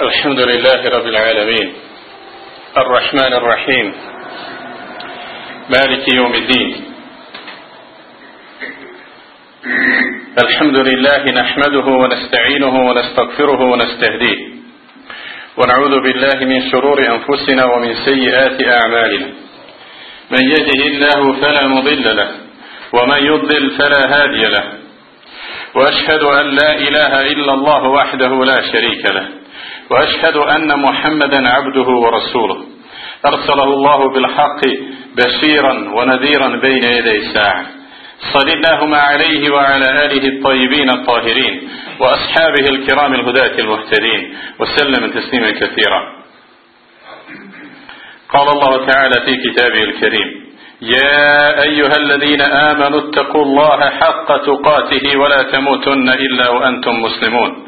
الحمد لله رب العالمين. الرحمن الرحيم. مالك يوم الدين. الحمد لله نحمده ونستعينه ونستغفره ونستهديه. ونعوذ بالله من شرور أنفسنا ومن سيئات أعمالنا. من يهده الله فلا مضل له ومن يضلل فلا هادي له. وأشهد أن لا إله إلا الله وحده لا شريك له. وأشهد أن محمدا عبده ورسوله. أرسله الله بالحق بشيرا ونذيرا بين يدي الساعة صل اللهم عليه وعلى آله الطيبين الطاهرين وأصحابه الكرام الهداة المهتدين. وسلم تسليما كثيرا. قال الله تعالى في كتابه الكريم يا أيها الذين آمنوا اتقوا الله حق تقاته ولا تموتن إلا وأنتم مسلمون.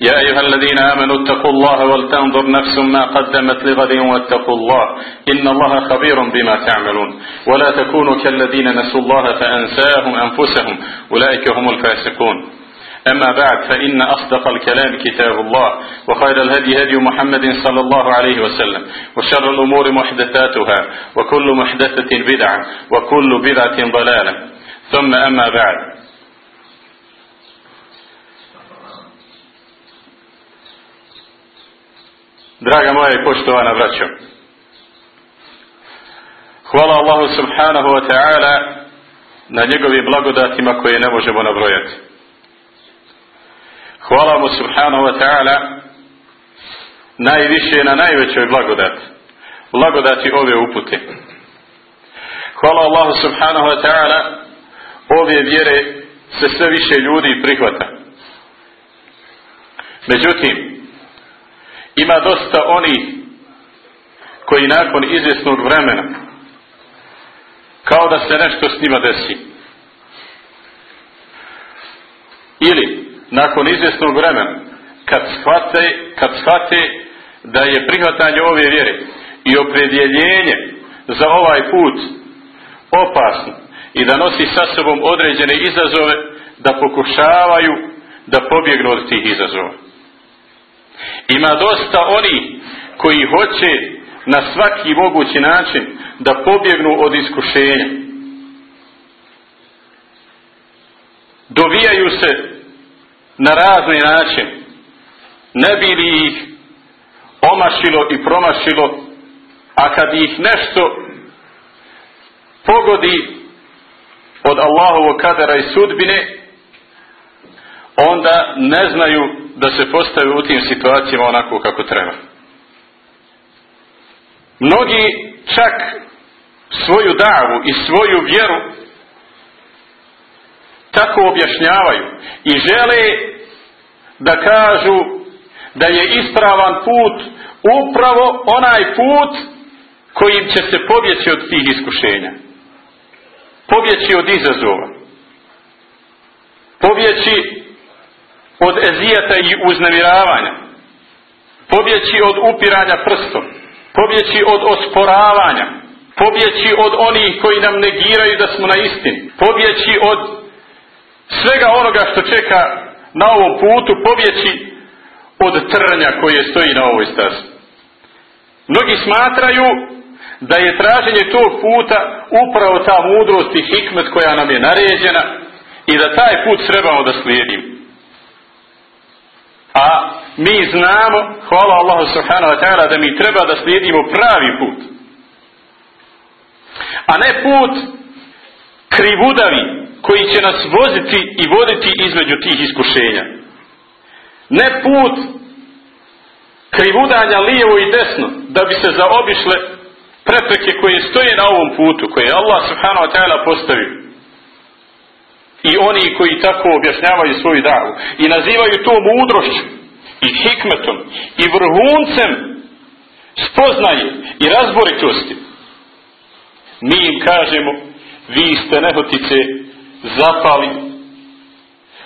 يا أيها الذين آمنوا اتقوا الله ولتنظر نفس ما قدمت لغد واتقوا الله إن الله خبير بما تعملون ولا تكونوا كالذين نسوا الله فأنساهم أنفسهم أولئك هم الفاسقون أما بعد فإن أصدق الكلام كتاب الله وخير الهدي هدي محمد صلى الله عليه وسلم وشر الأمور محدثاتها وكل محدثة بدعة وكل بدعة ضلالة ثم أما بعد Draga moja i poštovana braćo, hvala Allahu subhanahu wa ta'ala na njegovim blagodatima koje ne možemo nabrojati. Hvala mu subhanahu wa ta'ala najviše na najvećoj blagodati. Blagodati ove upute. Hvala Allahu subhanahu wa ta'ala ove vjere se sve više ljudi prihvata. Međutim, ima dosta onih koji nakon izvjesnog vremena kao da se nešto s njima desi. Ili nakon izvjesnog vremena kad shvate, kad shvate da je prihvatanje ove vjere i opredjeljenje za ovaj put opasno i da nosi sa sobom određene izazove da pokušavaju da pobjegnu od tih izazova. Ima dosta oni koji hoće na svaki mogući način da pobjegnu od iskušenja. Dovijaju se na razni način. Ne bi li ih omašilo i promašilo, a kad ih nešto pogodi od Allahovog kadera i sudbine, onda ne znaju da se postave u tim situacijama onako kako treba. Mnogi čak svoju davu i svoju vjeru tako objašnjavaju i žele da kažu da je ispravan put upravo onaj put kojim će se pobjeći od tih iskušenja. Pobjeći od izazova. Pobjeći od ezijeta i uznemiravanja. Pobjeći od upiranja prstom. Pobjeći od osporavanja. Pobjeći od onih koji nam negiraju da smo na istini. Pobjeći od svega onoga što čeka na ovom putu. Pobjeći od trnja koje stoji na ovoj stazi. Mnogi smatraju da je traženje tog puta upravo ta mudrost i hikmet koja nam je naređena i da taj put trebamo da slijedimo. A mi znamo, hvala Allahu subhanahu wa ta'ala, da mi treba da slijedimo pravi put. A ne put krivudavi koji će nas voziti i voditi između tih iskušenja. Ne put krivudanja lijevo i desno da bi se zaobišle prepreke koje stoje na ovom putu, koje je Allah subhanahu wa ta'ala postavio I oni koji tako objašnjavaju svoju davu i nazivaju to mudrošću i hikmetom i vrhuncem spoznaje i razboritosti. Mi im kažemo, vi ste nehotice zapali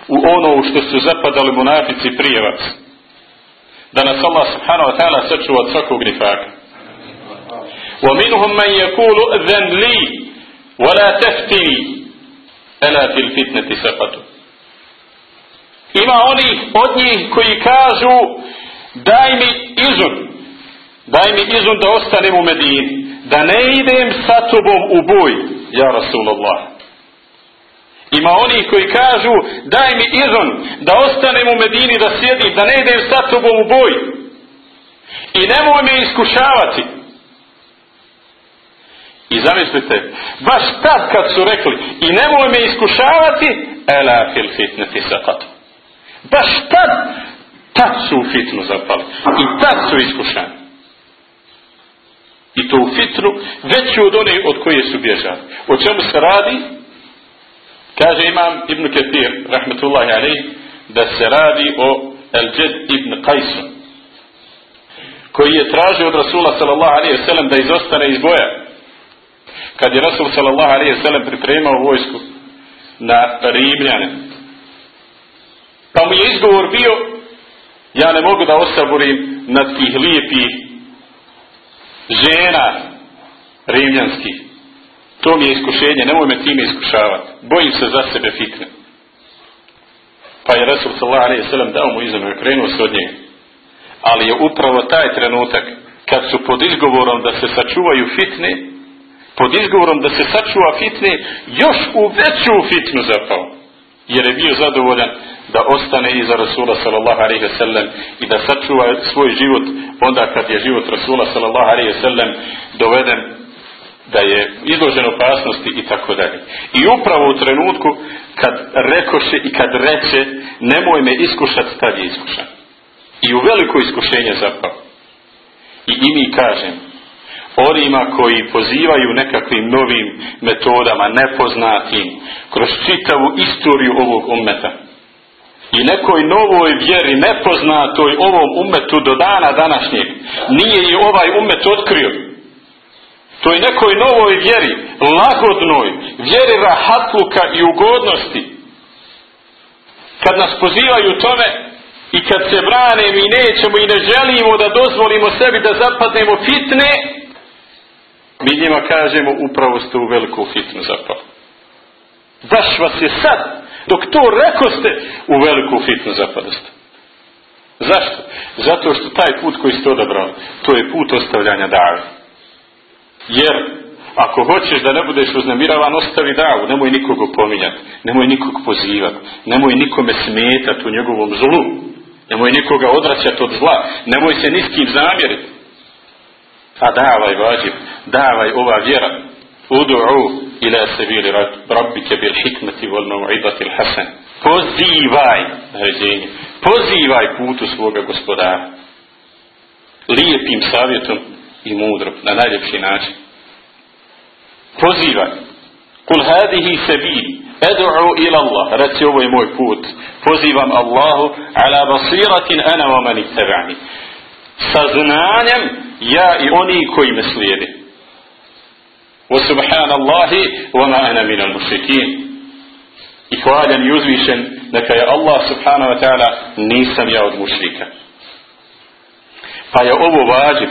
u ono u što su zapadali monafici prije vas. Da nas Allah subhanahu wa ta'ala sačuva od svakog nifaka. ومنهم من يقول ذن لي ولا تفتني Elatil fitneti sefatu. Ima oni od njih koji kažu daj mi izun, daj mi izun da ostanem u Medini, da ne idem sa tobom u boj, ja Rasulullah. Ima oni koji kažu daj mi izun da ostanem u Medini, da sjedim, da ne idem sa tobom u boj. I nemoj me iskušavati i zamislite, baš tad kad su rekli i nemoj me iskušavati, ela fil fitneti sakatu. Baš tad, tad su u fitnu zapali. I tad su iskušani. I to u fitnu veću od one od koje su bježali. O čemu se radi? Kaže imam Ibn Ketir, rahmetullahi alaih, da se radi o El-đed ibn Qajsu, koji je tražio od Rasula sallallahu alaihi da izostane iz boja. Kad je Rasul sallallahu alaihi wasallam pripremao vojsku na Rimljane, pa mu je izgovor bio, ja ne mogu da osaborim nad tih lijepih žena rimljanskih. To mi je iskušenje, nemoj me time iskušavati. Bojim se za sebe fitne. Pa je Rasul sallallahu alaihi sallam dao mu izmenu i krenuo se od njega. Ali je upravo taj trenutak kad su pod izgovorom da se sačuvaju fitne, pod izgovorom da se sačuva fitne, još u veću fitnu zapao. Jer je bio zadovoljan da ostane iza Rasula sallallahu alaihi sallam i da sačuva svoj život onda kad je život Rasula sallallahu alaihi sallam doveden da je izložen opasnosti i tako dalje. I upravo u trenutku kad rekoše i kad reče nemoj me iskušati, tad je iskušan. I u veliko iskušenje zapao. I, i kažem, onima koji pozivaju nekakvim novim metodama, nepoznatim, kroz čitavu istoriju ovog ummeta, i nekoj novoj vjeri nepoznatoj ovom umetu do dana današnjeg nije i ovaj umet otkrio. Toj nekoj novoj vjeri lagodnoj vjeri rahatluka i ugodnosti. Kad nas pozivaju tome i kad se brane mi nećemo i ne želimo da dozvolimo sebi da zapadnemo fitne mi njima kažemo upravo ste u veliku fitnu zapali baš vas je sad dok to rekoste, u veliku fitnu zapadoste. Zašto? Zato što taj put koji ste odabrali, to je put ostavljanja dave. Jer, ako hoćeš da ne budeš uznemiravan, ostavi davu, nemoj nikog opominjati, nemoj nikog pozivati, nemoj nikome smetati u njegovom zlu, nemoj nikoga odvraćati od zla, nemoj se niskim zamjeriti. A davaj vađib, davaj ova vjera, udu'u ila sebili rabbike bil hikmeti vol mau'ibati hasan. Pozivaj, naređenje, pozivaj putu svoga gospodara. Lijepim savjetom i mudro, na najljepši način. Pozivaj. Kul hadihi sebili, ed'u ila Allah, reci ovo je moj put. Pozivam Allahu ala basiratin ana wa man ittaba'ni. Sa znanjem ja i oni koji me slijedi. O subhanallahi, ona ana minal mušikin. I hvaljen i uzvišen, neka je Allah subhanahu wa ta'ala, nisam ja od mušrika. Pa je ovo važiv.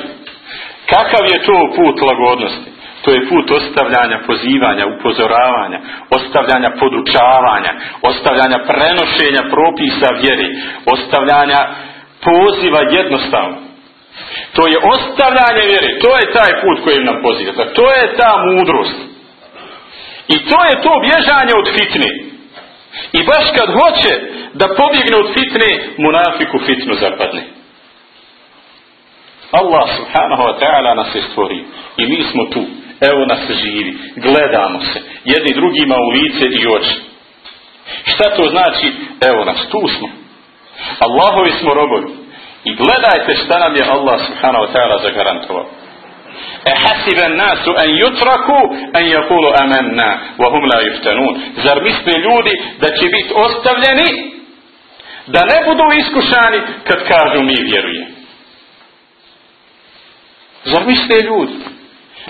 Kakav je to put lagodnosti? To je put ostavljanja pozivanja, upozoravanja, ostavljanja podučavanja, ostavljanja prenošenja propisa vjeri, ostavljanja poziva jednostavno to je ostavljanje vjere. To je taj put koji nam poziva. To je ta mudrost. I to je to bježanje od fitne. I baš kad hoće da pobjegne od fitne, munafiku fitnu zapadne. Allah subhanahu wa ta'ala nas je stvorio. I mi smo tu. Evo nas živi. Gledamo se. Jedni drugima u lice i oči. Šta to znači? Evo nas, tu smo. Allahovi smo robovi. I gledajte šta nam je Allah subhanahu wa ta'ala zagarantovao. E hasiben nasu en jutraku en jakulu amanna wa hum la yuftanun. Zar misle ljudi da će biti ostavljeni Da ne budu iskušani kad kažu mi vjeruje. Zar misle ljudi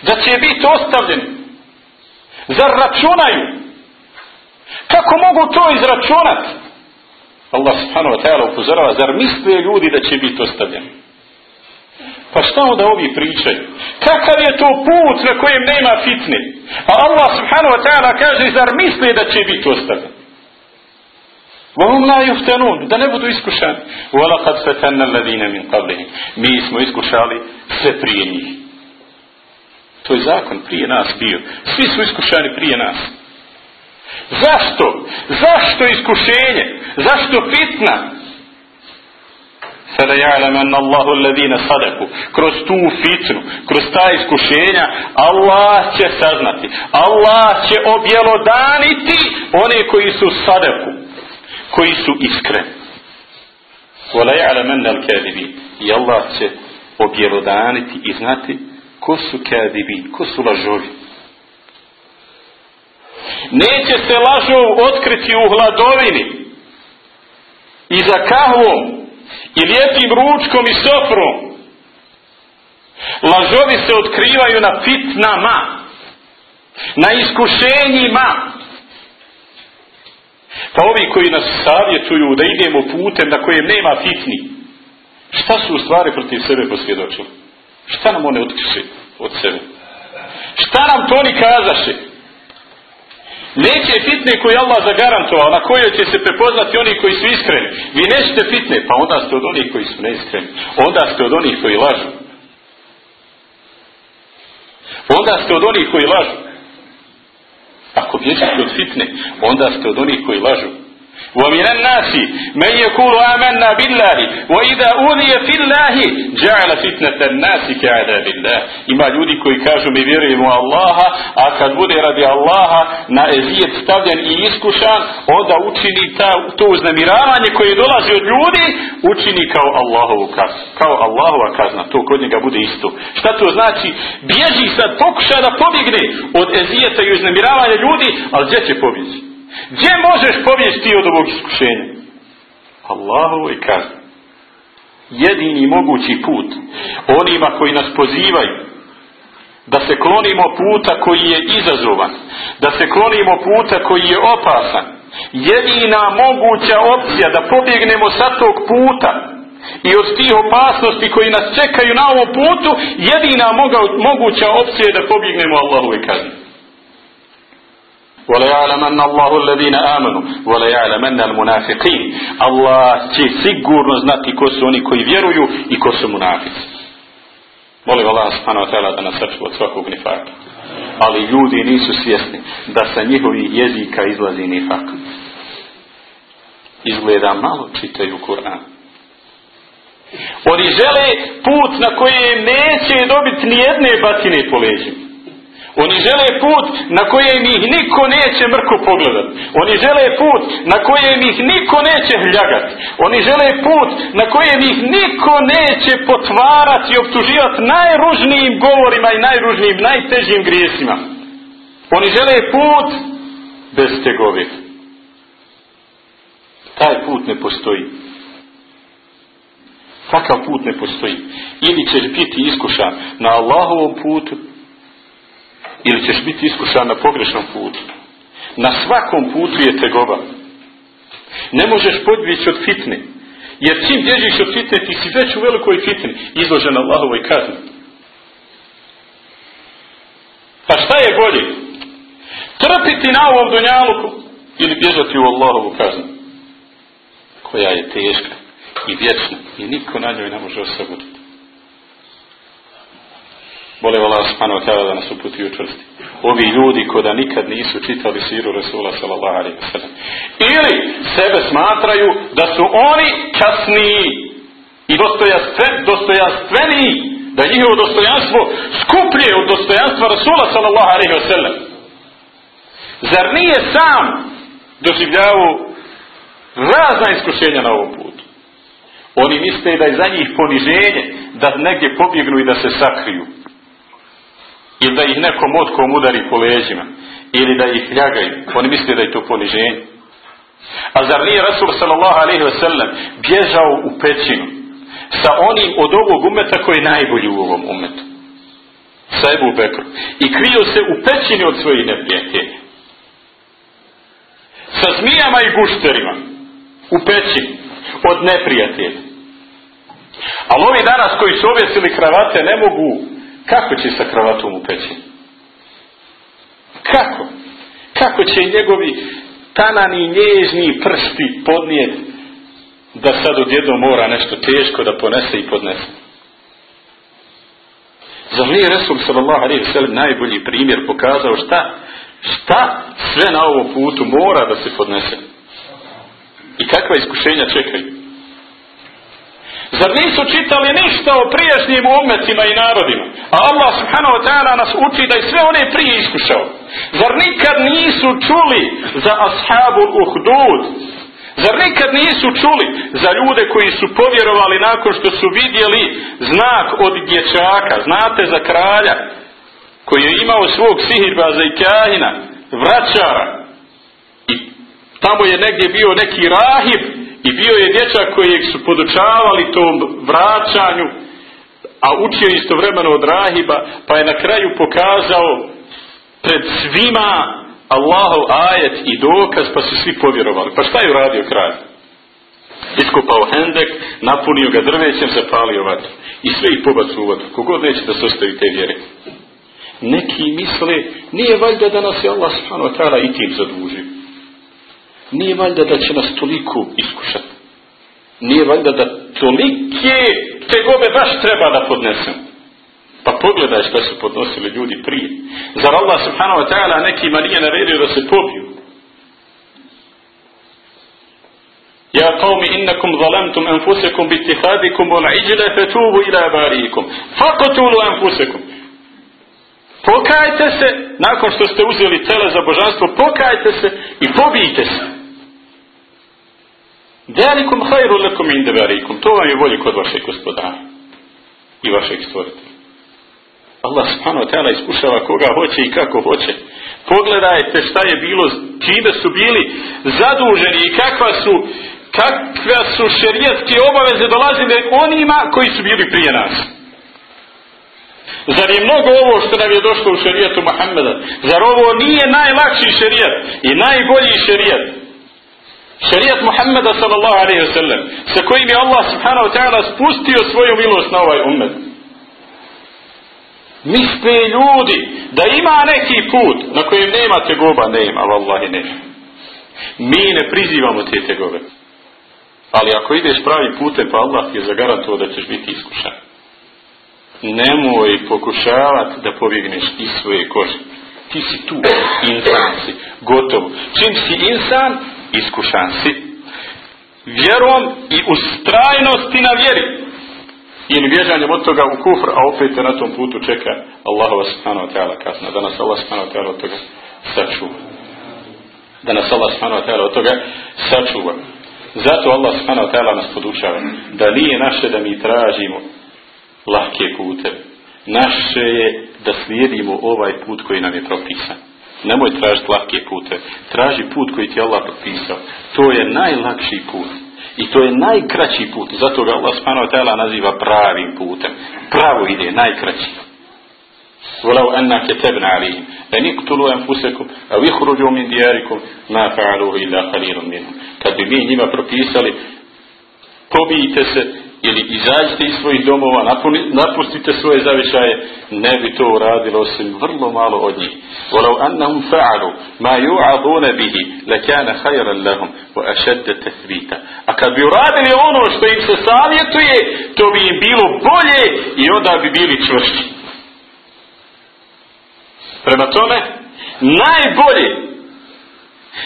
da će biti ostavljeni? Zar računaju? Kako mogu to izračunati? Allah subhanahu wa ta'ala upozorava, zar misle ljudi da će biti ostavljeni? Pa šta onda ovi pričaju? Kakav je to put na kojem nema fitne? A Allah subhanahu wa ta'ala kaže, zar misle da će biti ostavljeni? وهم لا يفتنون da ne budu iskušani وَلَقَدْ فَتَنَّ الَّذِينَ مِنْ قَبْلِهِمْ mi smo iskušali sve prije njih to je zakon prije nas bio svi su iskušani prije nas zašto? zašto iskušenje? zašto fitna? Sada ja'lamanna Allahu alladhina sadaku. Kroz tu fitnu, kroz ta iskušenja, Allah će saznati. Allah će objelodaniti one koji su sadaku koji su iskreni. Wala ya'lamanna al-kadhibin. I Allah će objelodaniti i znati ko su kadibin, ko su lažovi. Neće se lažov otkriti u hladovini i za kahvom i lijepim ručkom i sofrom. Lažovi se otkrivaju na fitnama, na iskušenjima, pa ovi koji nas savjetuju da idemo putem na kojem nema fitni, šta su u stvari protiv sebe posvjedočili? Šta nam one otkriše od sebe? Šta nam to oni kazaše? Neće fitne koji Allah zagarantovao, na kojoj će se prepoznati oni koji su iskreni. Vi nećete fitne, pa onda ste od onih koji su neiskreni. Onda ste od onih koji lažu. Onda ste od onih koji lažu. Ako bježite od fitne, onda ste od onih koji lažu. ومن الناس من يقول آمنا بالله وإذا أوذي في الله جعل فتنة الناس كعذاب الله ima ljudi koji kažu mi vjerujemo Allaha a kad bude radi Allaha na ezijet stavljen i iskušan onda učini ta, to uznemiravanje koje dolazi od ljudi učini kao Allahovu kaznu kao Allahova kazna to kod njega bude isto šta to znači bježi sad pokuša da pobjegne od ezijeta i uznemiravanja ljudi ali gdje će pobjeći Gdje možeš pobjeći od ovog iskušenja? Allahovo i kazna jedini mogući put onima koji nas pozivaju da se klonimo puta koji je izazovan da se klonimo puta koji je opasan jedina moguća opcija da pobjegnemo sa tog puta i od tih opasnosti koji nas čekaju na ovom putu jedina moguća opcija je da pobjegnemo Allahove kazni وَلَيَعْلَمَنَّ اللَّهُ الَّذِينَ آمَنُوا وَلَيَعْلَمَنَّ الْمُنَافِقِينَ Allah će sigurno znati ko su oni koji vjeruju i ko su munafici. Molim Allah subhanahu wa ta'ala da nas sačuva od svakog nifaka. Ali ljudi nisu svjesni da sa njihovih jezika izlazi nifak. Izgleda malo čitaju Kur'an. Oni žele put na kojem neće dobiti ni jedne batine po leđima. Oni žele put na kojem ih niko neće mrko pogledat. Oni žele put na kojem ih niko neće hljagat. Oni žele put na kojem ih niko neće potvarati i optuživati najružnijim govorima i najružnijim, najtežim grijesima. Oni žele put bez tegovi. Taj put ne postoji. Takav put ne postoji. Ili ćeš biti iskušan na Allahovom putu, ili ćeš biti iskušan na pogrešnom putu. Na svakom putu je tegoba. Ne možeš podbjeći od fitne. Jer čim bježiš od fitne, ti si već u velikoj fitni, izložen Allahovoj kazni. Pa šta je bolje? Trpiti na ovom donjaluku ili bježati u Allahovu kaznu? Koja je teška i vječna i niko na njoj ne može osoboditi. Molim Allah subhanahu wa ta'ala da nas uputi učvrsti. Ovi ljudi koda nikad nisu čitali siru Rasula sallallahu alaihi wa. Ili sebe smatraju da su oni časniji i dostojanstveniji, da njihovo dostojanstvo skuplje od dostojanstva Rasula sallallahu alaihi wa. Zar nije sam doživljavu razna iskušenja na ovom putu? Oni misle da je za njih poniženje da negdje pobjegnu i da se sakriju ili da ih nekom motkom udari po leđima ili da ih ljagaju. Oni misle da je to poniženje. A zar nije Rasul sallallahu alaihi wasallam bježao u pećinu sa onim od ovog umeta koji je najbolji u ovom umetu? Sa Ebu Bekru. I krio se u pećini od svojih neprijatelja. Sa zmijama i gušterima. U pećini. Od neprijatelja. Ali ovi danas koji su ovjesili kravate ne mogu kako će sa kravatom u pećini? Kako? Kako će njegovi tanani nježni prsti podnijeti da sad odjedno mora nešto teško da ponese i podnese? Zar nije Resul sallallahu alaihi sallam najbolji primjer pokazao šta, šta sve na ovom putu mora da se podnese? I kakva iskušenja čekaju? Zar nisu čitali ništa o prijašnjim umetima i narodima? A Allah subhanahu wa ta'ala nas uči da je sve one prije iskušao. Zar nikad nisu čuli za ashabu uhdud? Zar nikad nisu čuli za ljude koji su povjerovali nakon što su vidjeli znak od dječaka, znate za kralja, koji je imao svog sihirbaza i kahina, vraćara. I tamo je negdje bio neki rahib i bio je dječak kojeg su podučavali tom vraćanju, a učio istovremeno od rahiba, pa je na kraju pokazao pred svima Allahov ajet i dokaz, pa su svi povjerovali. Pa šta je uradio kralj? Iskopao hendek, napunio ga drvećem, zapalio vatru. I sve ih pobacu u vatru. Kogod neće da se ostavi te vjere. Neki misle, nije valjda da nas je Allah subhanahu wa i tim zadužio. Nije valjda da će nas toliko iskušati. Nije valjda da tolike tegobe baš treba da podnesem. Pa pogledaj šta su podnosili ljudi prije. Zar Allah subhanahu wa ta'ala nekima nije naredio da se pobiju? Ja qawmi innakum zalamtum anfusakum bitihadikum wal ijla fatubu ila bariikum. Faqtulu anfusakum. Pokajte se, nakon što ste uzeli tele za božanstvo, pokajte se i pobijte se. Dalikum hajru lekum inde barikum. To vam je bolje kod vašeg gospodara i vašeg stvoritelja. Allah subhanahu wa ta'ala iskušava koga hoće i kako hoće. Pogledajte šta je bilo, čime su bili zaduženi i kakva su, kakva su šerijatske obaveze dolazile onima koji su bili prije nas. Zar je mnogo ovo što nam je došlo u šerijatu Muhammeda? Zar ovo nije najlakši šerijat i najbolji Šarijat Muhammeda sallallahu alaihi wa sallam sa kojim je Allah subhanahu ta'ala spustio svoju milost na ovaj ummet. Misle ljudi da ima neki put na kojem nema tegoba, nema, vallahi nema. Mi ne prizivamo te tegobe. Ali ako ideš pravi putem, pa Allah je zagarantovao da ćeš biti iskušan. Nemoj pokušavati da pobjegneš iz svoje kože. Ti si tu, insan si, gotovo. Čim si insan, iskušan si vjerom i ustrajnosti na vjeri i bježanjem od toga u kufr, a opet te na tom putu čeka Allahova subhanahu wa ta'ala kasna. Da nas Allah subhanahu wa ta'ala od toga sačuva. Da nas Allah subhanahu wa ta'ala od toga sačuva. Zato Allah subhanahu wa ta'ala nas podučava da nije naše da mi tražimo lahke pute. Naše je da slijedimo ovaj put koji nam je propisan. Nemoj tražiti lahke pute. Traži put koji ti je Allah propisao. To je najlakši put. I to je najkraći put. Zato ga Allah subhanahu wa naziva pravim putem. Pravo ide, najkraći. ولو أنا كتبنا عليهم أن اقتلوا أنفسكم أو يخرجوا من دياركم ما فعلوه إلا قليل منهم kad bi mi njima propisali pobijite se ili izađite iz svojih domova, napustite svoje zavičaje, ne bi to uradilo osim vrlo malo od njih. ولو أنهم فعلوا ما يوعظون به لكان خيرا لهم وأشد تثبيتا a kad bi uradili ono što im se savjetuje to bi im bilo bolje i onda bi bili čvršći prema tome najbolje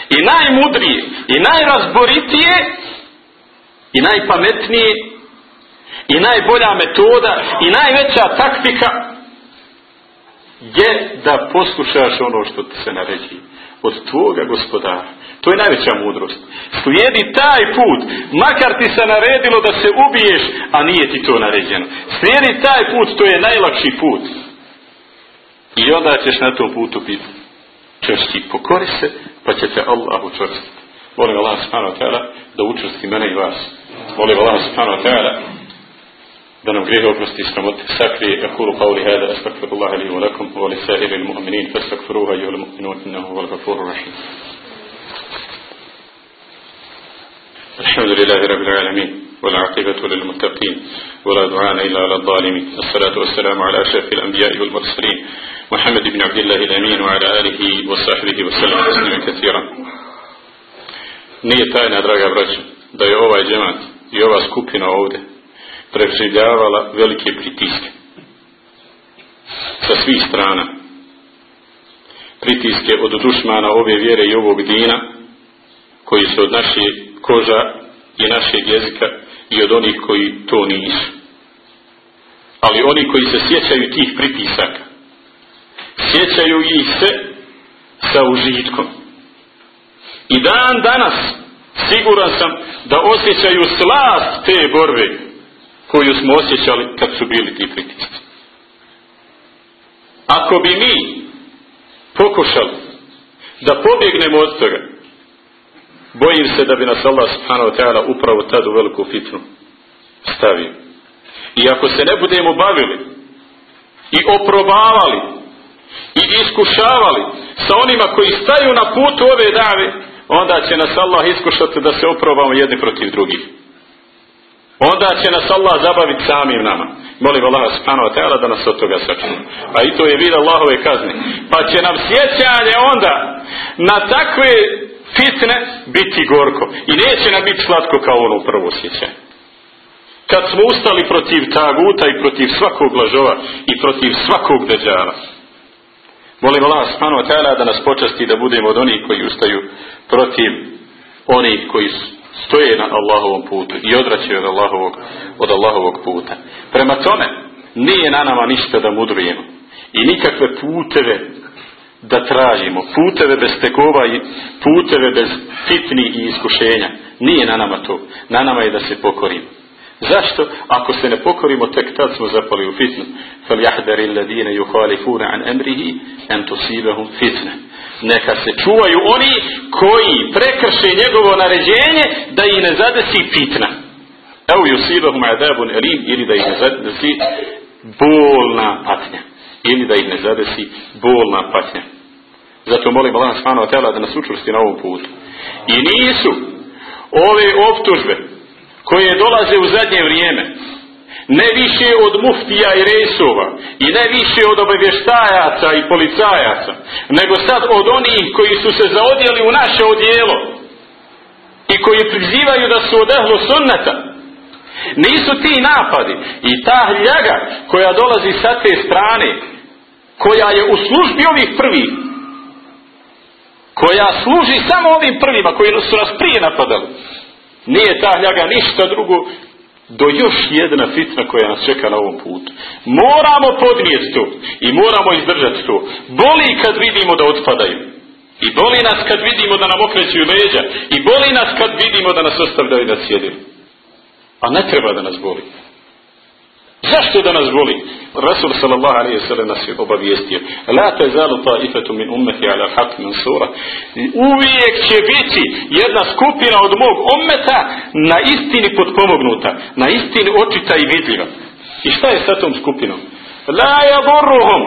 i najmudrije i najrazboritije i najpametnije i najbolja metoda i najveća taktika je da poslušaš ono što ti se naređi od tvoga gospodara. To je najveća mudrost. Slijedi taj put, makar ti se naredilo da se ubiješ, a nije ti to naređeno. Slijedi taj put, to je najlakši put. I onda ćeš na tom putu biti čvršći. Pokori se, pa će te Allah učvrstiti. Molim Allah subhanahu da učvrsti mene i vas. Molim Allah subhanahu da nam grijehe oprosti i sramote sakrije. Akulu qavli hada, astagfirullah li wa lakum, wa li sahiri il mu'minin, fastagfiruha i ul mu'minun, innahu wal gafuru rahim. الحمد لله رب العالمين والعاقبة للمتقين ولا دعاء إلا على الظالمين الصلاة والسلام على أشرف الأنبياء والمرسلين محمد بن عبد الله الأمين وعلى آله وصحبه وسلم تسليما كثيرا Nije tajna, draga braća, da je ovaj džemat i ova skupina ovdje preživljavala velike pritiske sa svih strana. Pritiske od dušmana ove vjere i ovog dina koji su od naše koža i našeg jezika i od onih koji to nisu. Ali oni koji se sjećaju tih pritisaka, sjećaju ih se sa užitkom. I dan danas siguran sam da osjećaju slast te borbe koju smo osjećali kad su bili ti pritisci. Ako bi mi pokušali da pobjegnemo od toga, bojim se da bi nas Allah subhanahu ta'ala upravo tad u veliku fitnu stavio. I ako se ne budemo bavili i oprobavali i iskušavali sa onima koji staju na putu ove dave, onda će nas Allah iskušati da se oprobamo jedni protiv drugih. Onda će nas Allah zabaviti samim nama. Molim Allah subhanahu wa da nas od toga sačuva. A i to je vid Allahove kazne. Pa će nam sjećanje onda na takve fitne biti gorko. I neće nam biti slatko kao ono prvo sjećanje. Kad smo ustali protiv taguta i protiv svakog lažova i protiv svakog deđala. Molim Allah subhanahu wa da nas počasti da budemo od onih koji ustaju protiv onih koji stoje na Allahovom putu i odraćaju od Allahovog, od Allahovog puta. Prema tome, nije na nama ništa da mudrujemo i nikakve puteve da tražimo, puteve bez tegova i puteve bez fitni i iskušenja. Nije na nama to. Na nama je da se pokorimo. Zašto? Ako se ne pokorimo, tek tad smo zapali u fitnu. فَلْيَحْدَرِ الَّذِينَ يُخَالِفُونَ عَنْ أَمْرِهِ أَنْ تُصِيبَهُمْ فِتْنَ Neka se čuvaju oni koji prekrše njegovo naređenje da ih ne zadesi fitna. Evo yusibahum adabun elim ili da ih ne zadesi bolna patnja. Ili da ih ne zadesi bolna patnja. Zato molim Allah subhanahu wa ta'ala da nas učvrsti na ovom putu. I nisu ove optužbe koje dolaze u zadnje vrijeme. Ne više od muftija i rejsova i ne više od obavještajaca i policajaca nego sad od onih koji su se zaodjeli u naše odjelo i koji prizivaju da su od ehlu nisu ti napadi i ta ljaga koja dolazi sa te strane koja je u službi ovih prvih koja služi samo ovim prvima koji su nas prije napadali nije ta ljaga ništa drugo do još jedna fitna koja nas čeka na ovom putu. Moramo podnijeti to i moramo izdržati to. Boli kad vidimo da otpadaju. I boli nas kad vidimo da nam okrećuju leđa. I boli nas kad vidimo da nas ostavljaju na sjedinu. A ne treba da nas boli. Zašto da nas boli? Rasul sallallahu alaihi sallam nas je obavijestio. La te zalu ta'ifetu min ummeti ala haq min sura. Uvijek će biti jedna skupina od mog ummeta na istini potpomognuta. Na istini očita i vidljiva. I šta je sa tom skupinom? La yadurruhum.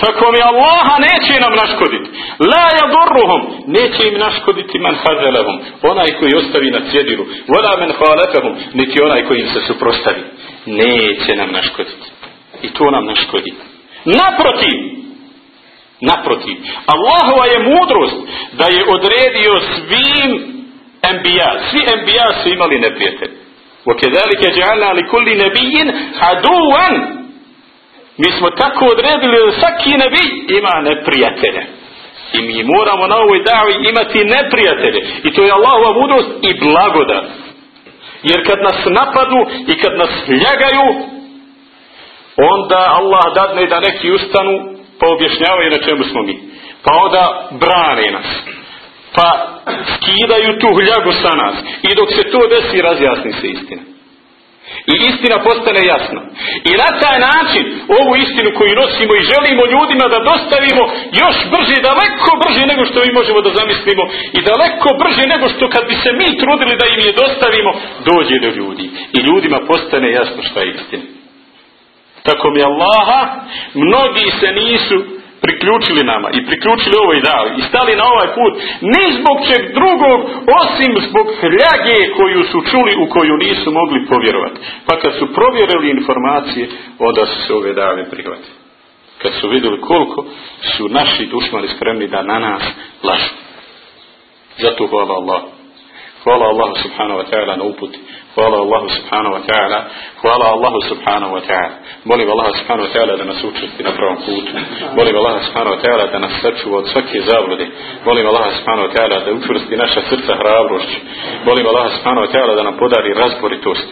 Tako mi Allaha neće nam naškoditi. La yadurruhum. Neće im naškoditi man hazalahum. Onaj koji ostavi na cjedilu. Wala men hvalefahum. Niti onaj koji im se suprostavi Neće nam naškoditi. I to nam naškodi. Naprotiv. Naprotiv. Allahova je mudrost da je odredio svim enbija. Svi enbija su imali neprijatelj. وَكَذَلِكَ جَعَلْنَا لِكُلِّ نَبِيٍّ عَدُوًا mi smo tako odredili da svaki nebi ima neprijatelje. I mi moramo na ovoj davi imati neprijatelje. I to je Allahova mudrost i blagodat. Jer kad nas napadu i kad nas ljagaju, onda Allah dadne da neki ustanu pa objašnjavaju na čemu smo mi. Pa onda brane nas. Pa skidaju tu ljagu sa nas. I dok se to desi, razjasni se istina. I istina postane jasna. I na taj način ovu istinu koju nosimo i želimo ljudima da dostavimo još brže, daleko brže nego što mi možemo da zamislimo i daleko brže nego što kad bi se mi trudili da im je dostavimo, dođe do ljudi. I ljudima postane jasno šta je istina. Tako mi Allaha, mnogi se nisu priključili nama i priključili ovoj davi i stali na ovaj put ni zbog čeg drugog osim zbog hljage koju su čuli u koju nisu mogli povjerovati. Pa kad su provjerili informacije, onda su se ove dave prihvatili. Kad su vidjeli koliko su naši dušmani spremni da na nas lažu. Zato hvala Allah. Hvala Allahu subhanahu wa ta'ala na uputi. Hvala Allahu subhanahu wa ta'ala. Hvala Allahu subhanahu wa ta'ala. Molim Allah subhanahu wa ta'ala da nas učesti na pravom putu. Molim Allah subhanahu wa ta'ala da nas sačuva od svake zavlode. Molim Allah subhanahu wa ta'ala da učvrsti naša srca hrabrošću. Molim Allah subhanahu wa ta'ala da nam podari razboritost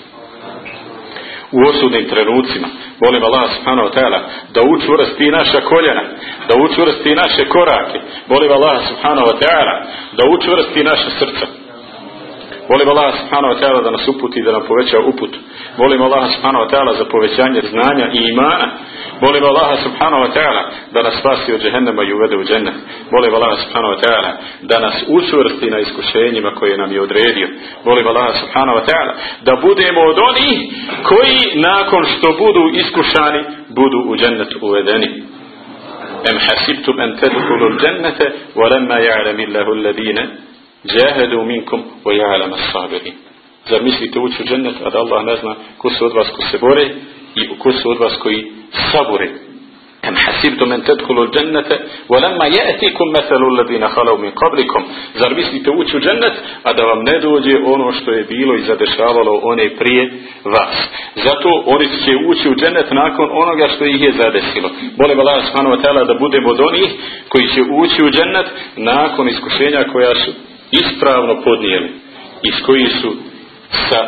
u osudnim trenucima. Molim Allah subhanahu wa ta'ala da učvrsti naša koljena, da učvrsti naše korake. Molim Allah subhanahu wa ta'ala da učvrsti naša srca. Molim Allah subhanahu wa ta'ala da nas uputi da nam poveća uput. Molim Allah subhanahu wa ta'ala za povećanje znanja i imana. Molim Allah subhanahu wa ta'ala da nas spasi od džehennema i uvede u džennet. Molim Allah subhanahu wa ta'ala da nas učvrsti na iskušenjima koje nam je odredio. Molim Allah subhanahu wa ta'ala da budemo od onih koji nakon što budu iskušani budu u džennet uvedeni. Em hasibtum en tedhulu džennete walamma ja'lam illahu Džahedu minkum wa ja'lam as-sabirin. Zar mislite ući u džennet, a da Allah ne zna ko su od vas ko se bore i ko su od vas koji sabure. Am hasibtum al-jannata wa lamma ya'tikum mathalu alladhina khalu min qablikum. Zar mislite ući u džennet, a da vam ne dođe ono što je bilo i zadešavalo one prije vas. Zato oni će ući u džennet nakon onoga što ih je zadesilo. Molim Allah subhanahu wa ta'ala da budemo od onih koji će ući u džennet nakon iskušenja koja su ispravno podnijeli iz koji su sa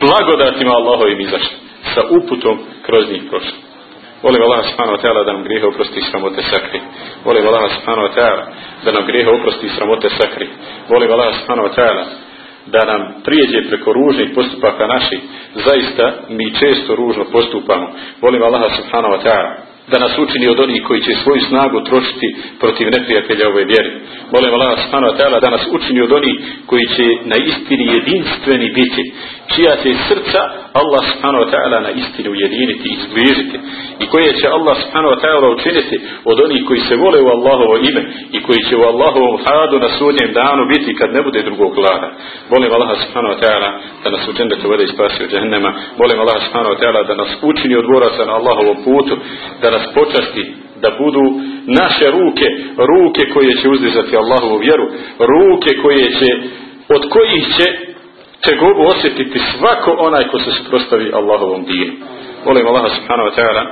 blagodatima Allahovim izašli, sa uputom kroz njih prošli. Volim Allah subhanahu wa ta'ala da nam grijehe oprosti i sramote sakri. Volim Allah subhanahu wa ta'ala da nam grijehe oprosti i sramote sakri. Volim Allah subhanahu wa ta'ala da nam prijeđe preko ružnih postupaka naših. Zaista mi često ružno postupamo. Volim Allah subhanahu wa ta'ala da nas učini od onih koji će svoju snagu trošiti protiv neprijatelja ove vjeri. Molim Allah subhanahu da nas učini od onih koji će na istini jedinstveni biti, čija će srca Allah subhanahu na istinu ujediniti i zbližiti i koje će Allah subhanahu učiniti od onih koji se vole u Allahovo ime i koji će u Allahovom hadu na sudnjem danu biti kad ne bude drugog glada. Molim Allah subhanahu da nas u džendetu vede i spasi od. Molim Allah subhanahu da nas učini od dvoraca na Allahovom putu, da nas počasti da budu naše ruke, ruke koje će uzdizati Allahovu vjeru, ruke koje će, od kojih će tegobu osjetiti svako onaj ko se suprostavi Allahovom dinu. Molim Allah subhanahu wa ta'ala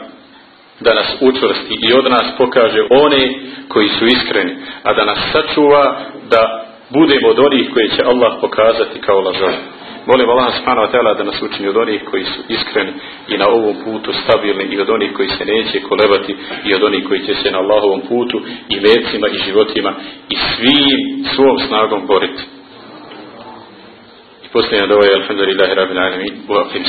da nas učvrsti i od nas pokaže one koji su iskreni, a da nas sačuva da budemo od onih koji će Allah pokazati kao lažovi. Molim Allah subhanahu wa ta'ala da nas učini od onih koji su iskreni i na ovom putu stabilni i od onih koji se neće kolebati i od onih koji će se na Allahovom putu i mecima i životima i svim svom snagom boriti. I posljednja dova je alhamdulillahi rabbil alamin u aqim